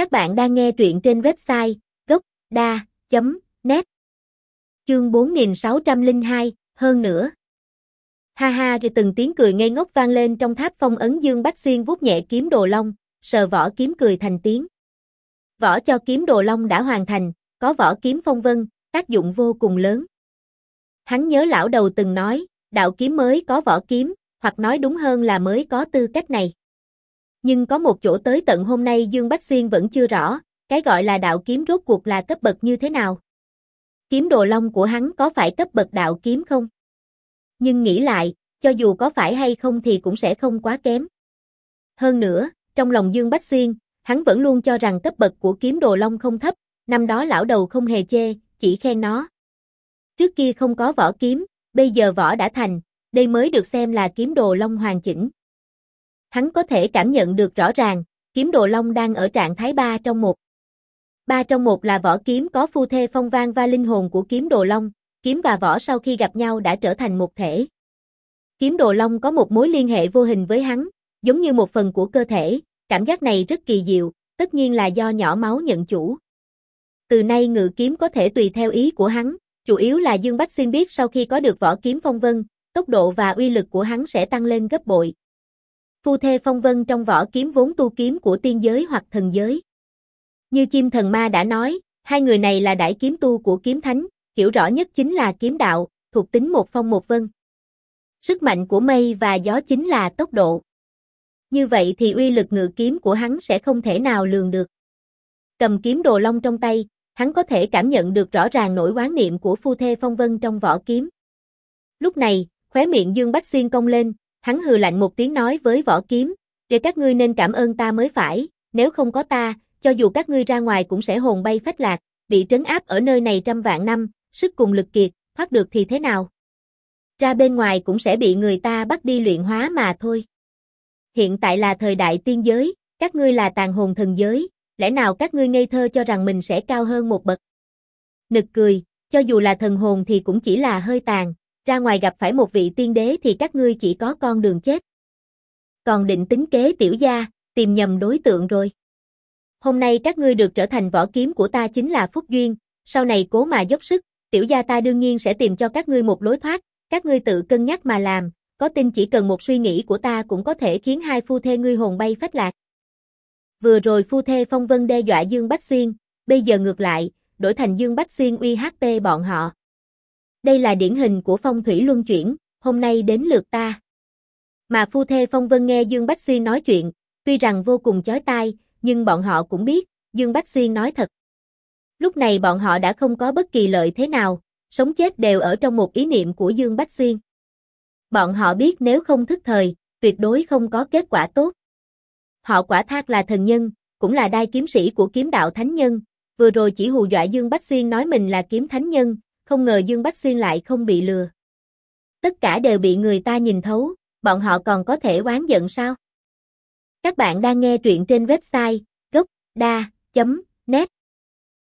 Các bạn đang nghe truyện trên website gốc.da.net Chương 4602, hơn nữa. Ha ha thì từng tiếng cười ngây ngốc vang lên trong tháp phong ấn Dương Bách Xuyên vuốt nhẹ kiếm đồ long, sờ vỏ kiếm cười thành tiếng. Vỏ cho kiếm đồ long đã hoàn thành, có vỏ kiếm phong vân, tác dụng vô cùng lớn. Hắn nhớ lão đầu từng nói, đạo kiếm mới có vỏ kiếm, hoặc nói đúng hơn là mới có tư cách này. Nhưng có một chỗ tới tận hôm nay Dương Bách Xuyên vẫn chưa rõ, cái gọi là đạo kiếm rốt cuộc là cấp bậc như thế nào. Kiếm đồ long của hắn có phải cấp bậc đạo kiếm không? Nhưng nghĩ lại, cho dù có phải hay không thì cũng sẽ không quá kém. Hơn nữa, trong lòng Dương Bách Xuyên, hắn vẫn luôn cho rằng cấp bậc của kiếm đồ long không thấp, năm đó lão đầu không hề chê, chỉ khen nó. Trước kia không có vỏ kiếm, bây giờ vỏ đã thành, đây mới được xem là kiếm đồ long hoàn chỉnh. Hắn có thể cảm nhận được rõ ràng, kiếm đồ long đang ở trạng thái 3 trong một. 3 trong một là vỏ kiếm có phu thê phong vang và linh hồn của kiếm đồ long, kiếm và vỏ sau khi gặp nhau đã trở thành một thể. Kiếm đồ long có một mối liên hệ vô hình với hắn, giống như một phần của cơ thể, cảm giác này rất kỳ diệu, tất nhiên là do nhỏ máu nhận chủ. Từ nay ngự kiếm có thể tùy theo ý của hắn, chủ yếu là Dương Bách Xuyên biết sau khi có được vỏ kiếm phong vân, tốc độ và uy lực của hắn sẽ tăng lên gấp bội. Phu thê phong vân trong võ kiếm vốn tu kiếm của tiên giới hoặc thần giới. Như chim thần ma đã nói, hai người này là đại kiếm tu của kiếm thánh, hiểu rõ nhất chính là kiếm đạo, thuộc tính một phong một vân. Sức mạnh của mây và gió chính là tốc độ. Như vậy thì uy lực ngự kiếm của hắn sẽ không thể nào lường được. Cầm kiếm đồ long trong tay, hắn có thể cảm nhận được rõ ràng nỗi quán niệm của phu thê phong vân trong võ kiếm. Lúc này, khóe miệng Dương Bách Xuyên cong lên, hắn hừ lạnh một tiếng nói với võ kiếm, để các ngươi nên cảm ơn ta mới phải, nếu không có ta, cho dù các ngươi ra ngoài cũng sẽ hồn bay phách lạc, bị trấn áp ở nơi này trăm vạn năm, sức cùng lực kiệt, thoát được thì thế nào? Ra bên ngoài cũng sẽ bị người ta bắt đi luyện hóa mà thôi. Hiện tại là thời đại tiên giới, các ngươi là tàn hồn thần giới, lẽ nào các ngươi ngây thơ cho rằng mình sẽ cao hơn một bậc? Nực cười, cho dù là thần hồn thì cũng chỉ là hơi tàn, ra ngoài gặp phải một vị tiên đế thì các ngươi chỉ có con đường chết. Còn định tính kế tiểu gia, tìm nhầm đối tượng rồi. Hôm nay các ngươi được trở thành võ kiếm của ta chính là phúc duyên, sau này cố mà dốc sức, tiểu gia ta đương nhiên sẽ tìm cho các ngươi một lối thoát, các ngươi tự cân nhắc mà làm, có tin chỉ cần một suy nghĩ của ta cũng có thể khiến hai phu thê ngươi hồn bay phách lạc. Vừa rồi phu thê Phong Vân đe dọa Dương Bách Xuyên, bây giờ ngược lại, đổi thành Dương Bách Xuyên uy HP bọn họ. Đây là điển hình của phong thủy luân chuyển, hôm nay đến lượt ta. Mà phu thê Phong Vân nghe Dương Bách Xuyên nói chuyện, tuy rằng vô cùng chói tai, nhưng bọn họ cũng biết, Dương Bách Xuyên nói thật. Lúc này bọn họ đã không có bất kỳ lợi thế nào, sống chết đều ở trong một ý niệm của Dương Bách Xuyên. Bọn họ biết nếu không thức thời, tuyệt đối không có kết quả tốt. Họ quả thác là thần nhân, cũng là đai kiếm sĩ của kiếm đạo thánh nhân, vừa rồi chỉ hù dọa Dương Bách Xuyên nói mình là kiếm thánh nhân, không ngờ Dương Bách Xuyên lại không bị lừa. Tất cả đều bị người ta nhìn thấu, bọn họ còn có thể oán giận sao? Các bạn đang nghe truyện trên website gocda.net